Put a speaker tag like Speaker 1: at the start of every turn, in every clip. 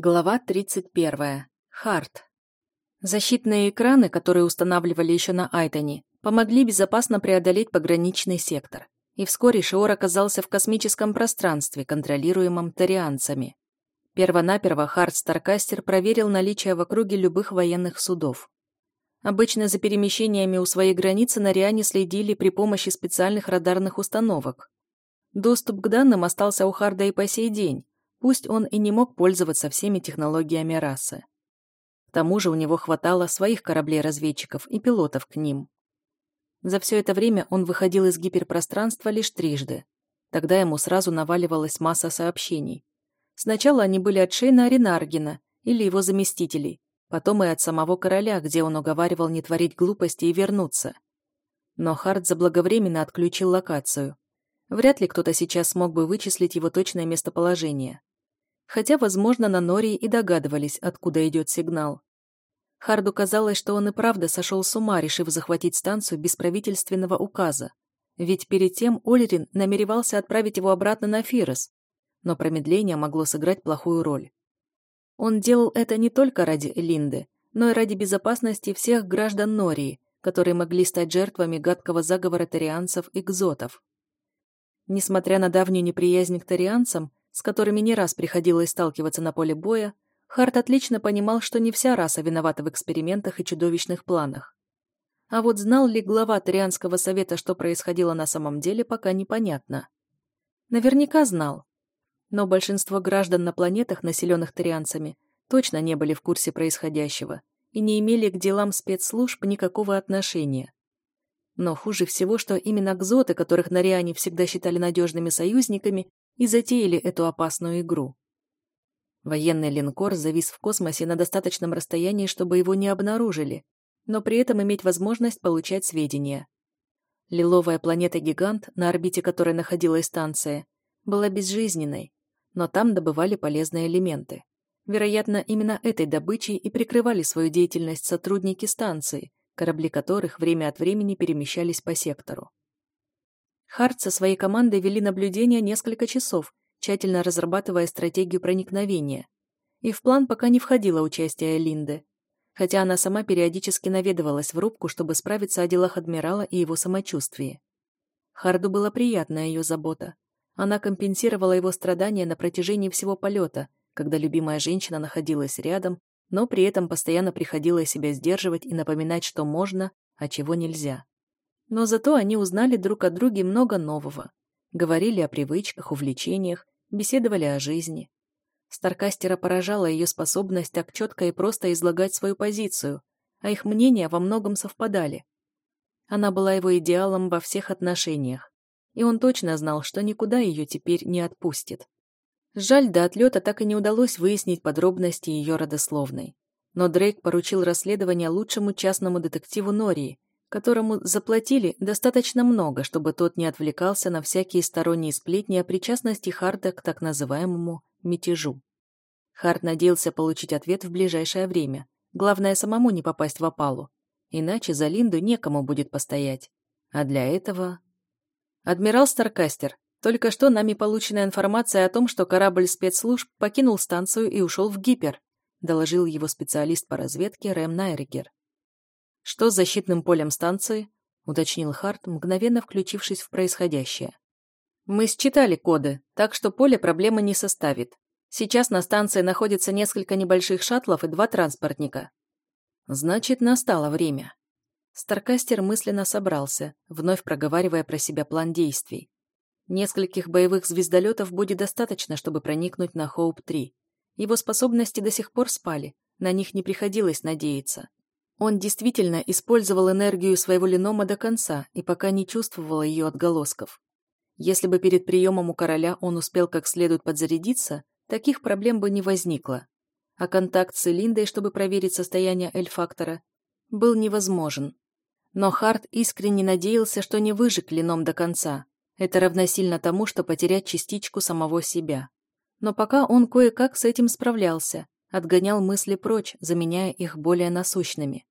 Speaker 1: Глава 31. Харт. Защитные экраны, которые устанавливали еще на Айтоне, помогли безопасно преодолеть пограничный сектор. И вскоре Шиор оказался в космическом пространстве, контролируемом тарианцами. Первонаперво Харт Старкастер проверил наличие в округе любых военных судов. Обычно за перемещениями у своей границы на Риане следили при помощи специальных радарных установок. Доступ к данным остался у Харда и по сей день, Пусть он и не мог пользоваться всеми технологиями расы. К тому же у него хватало своих кораблей-разведчиков и пилотов к ним. За все это время он выходил из гиперпространства лишь трижды. Тогда ему сразу наваливалась масса сообщений. Сначала они были от Шейна Ренаргина или его заместителей, потом и от самого короля, где он уговаривал не творить глупости и вернуться. Но Харт заблаговременно отключил локацию. Вряд ли кто-то сейчас смог бы вычислить его точное местоположение хотя, возможно, на Нории и догадывались, откуда идет сигнал. Харду казалось, что он и правда сошел с ума, решив захватить станцию без правительственного указа. Ведь перед тем Олерин намеревался отправить его обратно на Фирос, но промедление могло сыграть плохую роль. Он делал это не только ради Элинды, но и ради безопасности всех граждан Нории, которые могли стать жертвами гадкого заговора тарианцев и гзотов. Несмотря на давнюю неприязнь к тарианцам, с которыми не раз приходилось сталкиваться на поле боя, Харт отлично понимал, что не вся раса виновата в экспериментах и чудовищных планах. А вот знал ли глава Тарианского совета, что происходило на самом деле, пока непонятно. Наверняка знал. Но большинство граждан на планетах, населенных тарианцами, точно не были в курсе происходящего и не имели к делам спецслужб никакого отношения. Но хуже всего, что именно кзоты, которых на Риане всегда считали надежными союзниками, и затеяли эту опасную игру. Военный линкор завис в космосе на достаточном расстоянии, чтобы его не обнаружили, но при этом иметь возможность получать сведения. Лиловая планета-гигант, на орбите которой находилась станция, была безжизненной, но там добывали полезные элементы. Вероятно, именно этой добычей и прикрывали свою деятельность сотрудники станции, корабли которых время от времени перемещались по сектору. Харт со своей командой вели наблюдение несколько часов, тщательно разрабатывая стратегию проникновения. И в план пока не входило участие Линды, хотя она сама периодически наведывалась в рубку, чтобы справиться о делах адмирала и его самочувствии. Харду была приятна ее забота. Она компенсировала его страдания на протяжении всего полета, когда любимая женщина находилась рядом, но при этом постоянно приходило себя сдерживать и напоминать, что можно, а чего нельзя. Но зато они узнали друг о друге много нового. Говорили о привычках, увлечениях, беседовали о жизни. Старкастера поражала ее способность так четко и просто излагать свою позицию, а их мнения во многом совпадали. Она была его идеалом во всех отношениях, и он точно знал, что никуда ее теперь не отпустит. Жаль, до отлета так и не удалось выяснить подробности ее родословной. Но Дрейк поручил расследование лучшему частному детективу Нории, которому заплатили достаточно много, чтобы тот не отвлекался на всякие сторонние сплетни о причастности Харта к так называемому мятежу. Харт надеялся получить ответ в ближайшее время. Главное, самому не попасть в опалу. Иначе за Линду некому будет постоять. А для этого... Адмирал Старкастер, только что нами получена информация о том, что корабль спецслужб покинул станцию и ушел в гипер, доложил его специалист по разведке Рэм Найригер. «Что с защитным полем станции?» — уточнил Харт, мгновенно включившись в происходящее. «Мы считали коды, так что поле проблемы не составит. Сейчас на станции находится несколько небольших шаттлов и два транспортника». «Значит, настало время». Старкастер мысленно собрался, вновь проговаривая про себя план действий. Нескольких боевых звездолетов будет достаточно, чтобы проникнуть на Хоуп-3. Его способности до сих пор спали, на них не приходилось надеяться. Он действительно использовал энергию своего ленома до конца и пока не чувствовал ее отголосков. Если бы перед приемом у короля он успел как следует подзарядиться, таких проблем бы не возникло. А контакт с Элиндой, чтобы проверить состояние эльфактора, был невозможен. Но Харт искренне надеялся, что не выжег леном до конца. Это равносильно тому, что потерять частичку самого себя. Но пока он кое-как с этим справлялся, отгонял мысли прочь, заменяя их более насущными.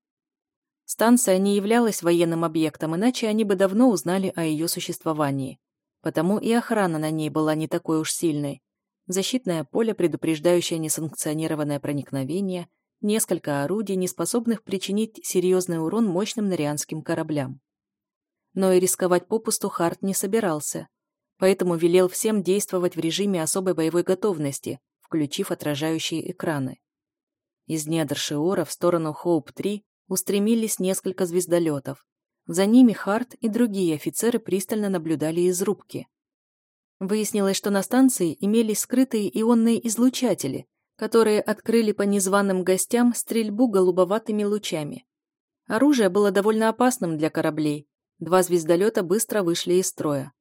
Speaker 1: Станция не являлась военным объектом, иначе они бы давно узнали о ее существовании. Потому и охрана на ней была не такой уж сильной. защитное поле, предупреждающее несанкционированное проникновение, несколько орудий, не способных причинить серьезный урон мощным норианским кораблям. Но и рисковать попусту Харт не собирался, поэтому велел всем действовать в режиме особой боевой готовности, включив отражающие экраны. Из недр Шиора в сторону Хоуп-3 устремились несколько звездолетов. За ними Харт и другие офицеры пристально наблюдали из рубки. Выяснилось, что на станции имелись скрытые ионные излучатели, которые открыли по незваным гостям стрельбу голубоватыми лучами. Оружие было довольно опасным для кораблей. Два звездолета быстро вышли из строя.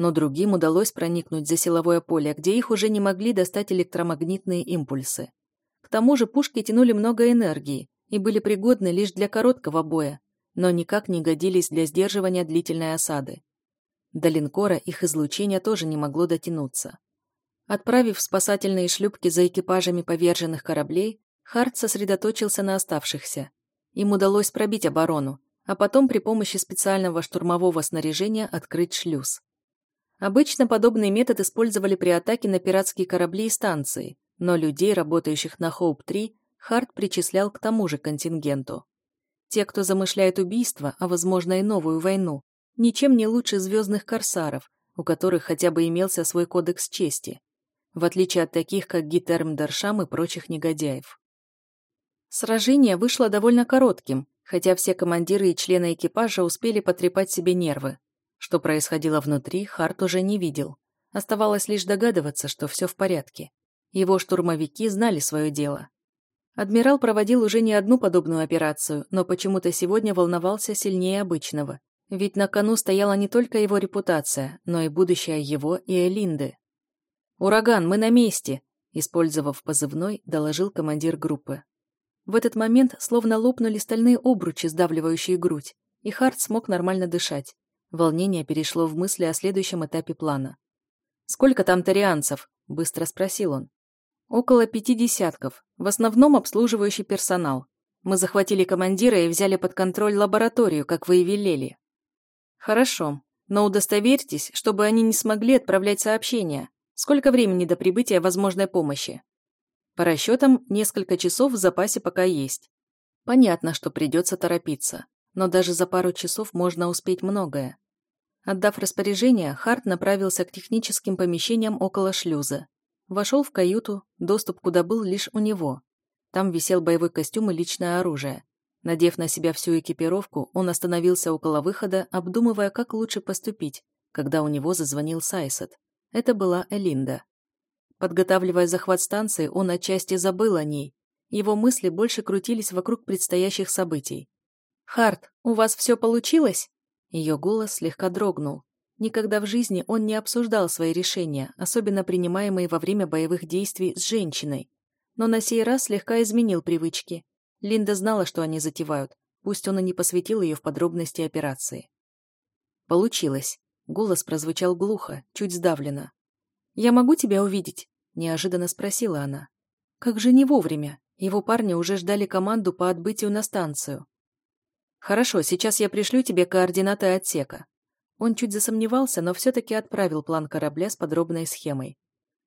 Speaker 1: Но другим удалось проникнуть за силовое поле, где их уже не могли достать электромагнитные импульсы. К тому же пушки тянули много энергии и были пригодны лишь для короткого боя, но никак не годились для сдерживания длительной осады. До линкора их излучение тоже не могло дотянуться. Отправив спасательные шлюпки за экипажами поверженных кораблей, Харт сосредоточился на оставшихся. Им удалось пробить оборону, а потом при помощи специального штурмового снаряжения открыть шлюз. Обычно подобный метод использовали при атаке на пиратские корабли и станции, но людей, работающих на Хоуп-3, Харт причислял к тому же контингенту. Те, кто замышляет убийство, а возможно и новую войну, ничем не лучше звездных корсаров, у которых хотя бы имелся свой кодекс чести в отличие от таких, как Гитерм Даршам и прочих негодяев. Сражение вышло довольно коротким, хотя все командиры и члены экипажа успели потрепать себе нервы. Что происходило внутри, Харт уже не видел. Оставалось лишь догадываться, что все в порядке. Его штурмовики знали свое дело. Адмирал проводил уже не одну подобную операцию, но почему-то сегодня волновался сильнее обычного. Ведь на кону стояла не только его репутация, но и будущее его и Элинды. «Ураган, мы на месте!» Использовав позывной, доложил командир группы. В этот момент словно лопнули стальные обручи, сдавливающие грудь, и Харт смог нормально дышать. Волнение перешло в мысли о следующем этапе плана. «Сколько там тарианцев?» – быстро спросил он. «Около пяти десятков, в основном обслуживающий персонал. Мы захватили командира и взяли под контроль лабораторию, как вы и велели». «Хорошо, но удостоверьтесь, чтобы они не смогли отправлять сообщения. Сколько времени до прибытия возможной помощи? По расчетам, несколько часов в запасе пока есть. Понятно, что придется торопиться, но даже за пару часов можно успеть многое. Отдав распоряжение, Харт направился к техническим помещениям около шлюза. Вошел в каюту, доступ куда был лишь у него. Там висел боевой костюм и личное оружие. Надев на себя всю экипировку, он остановился около выхода, обдумывая, как лучше поступить, когда у него зазвонил Сайсет. Это была Элинда. Подготавливая захват станции, он отчасти забыл о ней. Его мысли больше крутились вокруг предстоящих событий. «Харт, у вас все получилось?» Ее голос слегка дрогнул. Никогда в жизни он не обсуждал свои решения, особенно принимаемые во время боевых действий с женщиной. Но на сей раз слегка изменил привычки. Линда знала, что они затевают, пусть он и не посвятил ее в подробности операции. Получилось. Голос прозвучал глухо, чуть сдавленно. «Я могу тебя увидеть?» – неожиданно спросила она. «Как же не вовремя? Его парни уже ждали команду по отбытию на станцию». «Хорошо, сейчас я пришлю тебе координаты отсека». Он чуть засомневался, но все-таки отправил план корабля с подробной схемой.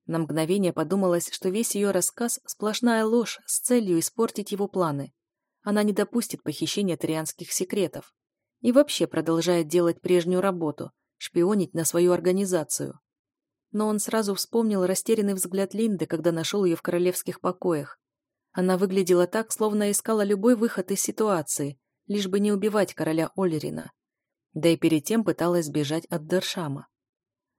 Speaker 1: На мгновение подумалось, что весь ее рассказ – сплошная ложь с целью испортить его планы. Она не допустит похищения тарианских секретов. И вообще продолжает делать прежнюю работу – шпионить на свою организацию. Но он сразу вспомнил растерянный взгляд Линды, когда нашел ее в королевских покоях. Она выглядела так, словно искала любой выход из ситуации, лишь бы не убивать короля Олерина. Да и перед тем пыталась сбежать от Дершама.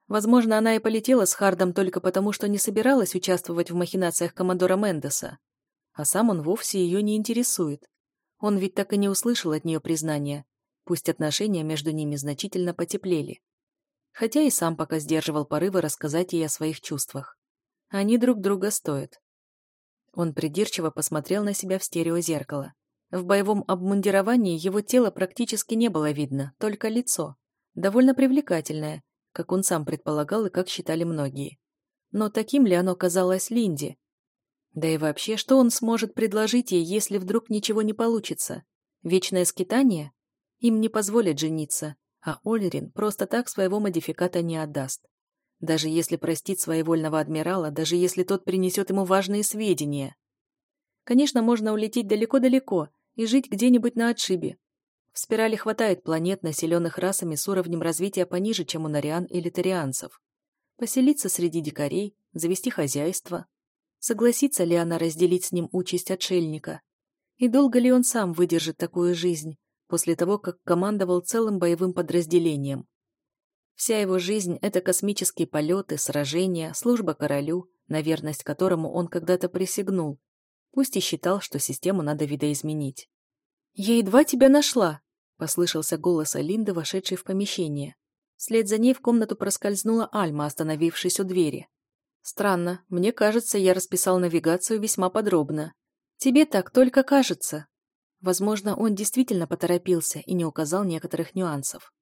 Speaker 1: Возможно, она и полетела с Хардом только потому, что не собиралась участвовать в махинациях командора Мендеса. А сам он вовсе ее не интересует. Он ведь так и не услышал от нее признания, пусть отношения между ними значительно потеплели хотя и сам пока сдерживал порывы рассказать ей о своих чувствах. Они друг друга стоят. Он придирчиво посмотрел на себя в стереозеркало. В боевом обмундировании его тело практически не было видно, только лицо. Довольно привлекательное, как он сам предполагал и как считали многие. Но таким ли оно казалось Линде? Да и вообще, что он сможет предложить ей, если вдруг ничего не получится? Вечное скитание? Им не позволят жениться, а Олерин просто так своего модификата не отдаст. Даже если простить своевольного адмирала, даже если тот принесет ему важные сведения. Конечно, можно улететь далеко-далеко и жить где-нибудь на отшибе. В спирали хватает планет, населенных расами с уровнем развития пониже, чем у нариан или тарианцев. Поселиться среди дикарей, завести хозяйство. Согласится ли она разделить с ним участь отшельника? И долго ли он сам выдержит такую жизнь, после того, как командовал целым боевым подразделением? Вся его жизнь — это космические полеты, сражения, служба королю, на верность которому он когда-то присягнул, пусть и считал, что систему надо видоизменить. «Я едва тебя нашла!» — послышался голос Алинды, вошедшей в помещение. Вслед за ней в комнату проскользнула Альма, остановившись у двери. «Странно. Мне кажется, я расписал навигацию весьма подробно. Тебе так только кажется». Возможно, он действительно поторопился и не указал некоторых нюансов.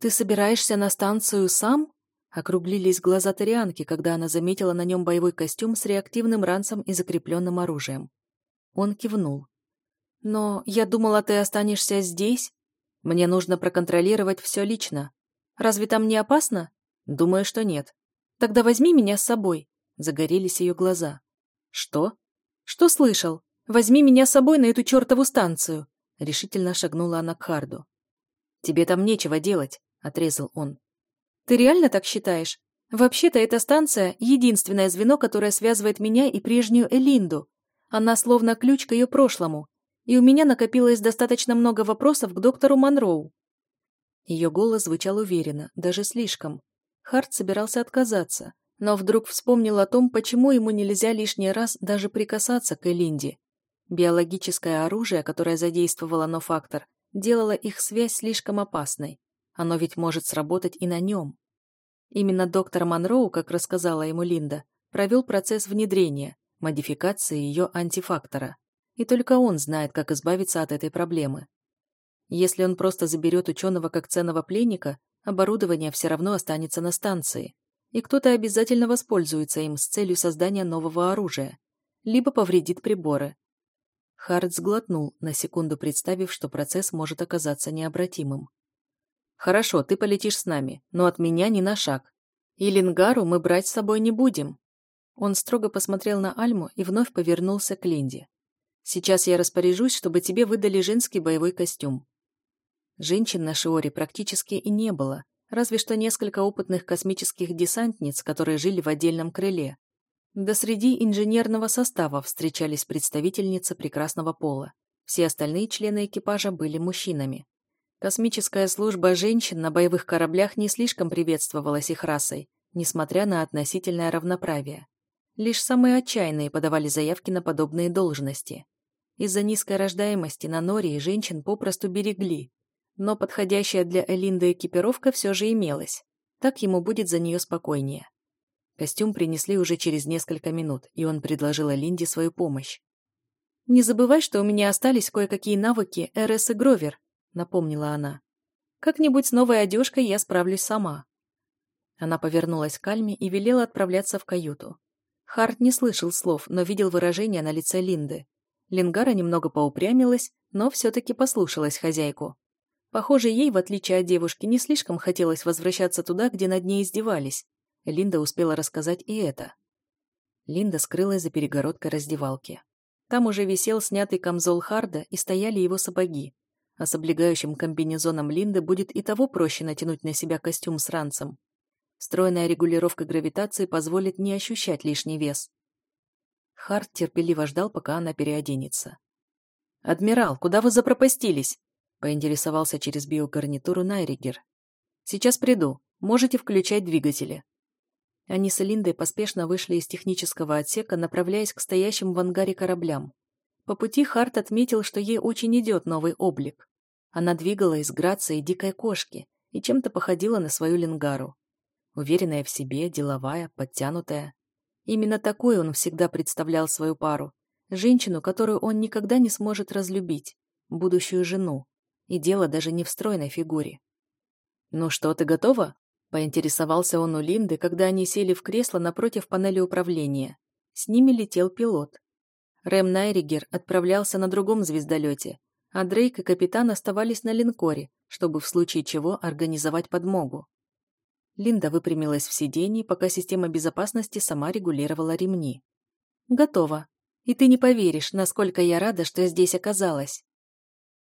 Speaker 1: «Ты собираешься на станцию сам?» Округлились глаза Тарианки, когда она заметила на нем боевой костюм с реактивным ранцем и закрепленным оружием. Он кивнул. «Но я думала, ты останешься здесь. Мне нужно проконтролировать все лично. Разве там не опасно? Думаю, что нет. Тогда возьми меня с собой». Загорелись ее глаза. «Что? Что слышал? Возьми меня с собой на эту чертову станцию!» Решительно шагнула она к Харду. «Тебе там нечего делать отрезал он. «Ты реально так считаешь? Вообще-то эта станция — единственное звено, которое связывает меня и прежнюю Элинду. Она словно ключ к ее прошлому. И у меня накопилось достаточно много вопросов к доктору Монроу». Ее голос звучал уверенно, даже слишком. Харт собирался отказаться, но вдруг вспомнил о том, почему ему нельзя лишний раз даже прикасаться к Элинде. Биологическое оружие, которое задействовало Нофактор, делало их связь слишком опасной. Оно ведь может сработать и на нем. Именно доктор Монроу, как рассказала ему Линда, провел процесс внедрения, модификации ее антифактора. И только он знает, как избавиться от этой проблемы. Если он просто заберет ученого как ценного пленника, оборудование все равно останется на станции, и кто-то обязательно воспользуется им с целью создания нового оружия, либо повредит приборы. Харт сглотнул, на секунду представив, что процесс может оказаться необратимым. «Хорошо, ты полетишь с нами, но от меня ни на шаг. И Лингару мы брать с собой не будем». Он строго посмотрел на Альму и вновь повернулся к Линде. «Сейчас я распоряжусь, чтобы тебе выдали женский боевой костюм». Женщин на Шиоре практически и не было, разве что несколько опытных космических десантниц, которые жили в отдельном крыле. Да среди инженерного состава встречались представительницы прекрасного пола. Все остальные члены экипажа были мужчинами. Космическая служба женщин на боевых кораблях не слишком приветствовалась их расой, несмотря на относительное равноправие. Лишь самые отчаянные подавали заявки на подобные должности. Из-за низкой рождаемости на Нории женщин попросту берегли, но подходящая для Элинда экипировка все же имелась. Так ему будет за нее спокойнее. Костюм принесли уже через несколько минут, и он предложил Элинде свою помощь. «Не забывай, что у меня остались кое-какие навыки РС и Гровер», напомнила она. «Как-нибудь с новой одежкой я справлюсь сама». Она повернулась к Альме и велела отправляться в каюту. Харт не слышал слов, но видел выражение на лице Линды. Лингара немного поупрямилась, но все-таки послушалась хозяйку. Похоже, ей, в отличие от девушки, не слишком хотелось возвращаться туда, где над ней издевались. Линда успела рассказать и это. Линда скрылась за перегородкой раздевалки. Там уже висел снятый камзол Харда и стояли его сапоги а с облегающим комбинезоном Линды будет и того проще натянуть на себя костюм с ранцем. Стройная регулировка гравитации позволит не ощущать лишний вес. Харт терпеливо ждал, пока она переоденется. «Адмирал, куда вы запропастились?» — поинтересовался через биогарнитуру Найригер. «Сейчас приду. Можете включать двигатели». Они с Линдой поспешно вышли из технического отсека, направляясь к стоящим в ангаре кораблям. По пути Харт отметил, что ей очень идет новый облик. Она двигалась с грацией дикой кошки и чем-то походила на свою лингару. Уверенная в себе, деловая, подтянутая. Именно такой он всегда представлял свою пару. Женщину, которую он никогда не сможет разлюбить. Будущую жену. И дело даже не в стройной фигуре. «Ну что, ты готова?» Поинтересовался он у Линды, когда они сели в кресло напротив панели управления. С ними летел пилот. Рэм Найригер отправлялся на другом звездолете, а Дрейк и капитан оставались на линкоре, чтобы в случае чего организовать подмогу. Линда выпрямилась в сиденье, пока система безопасности сама регулировала ремни. «Готово. И ты не поверишь, насколько я рада, что я здесь оказалась.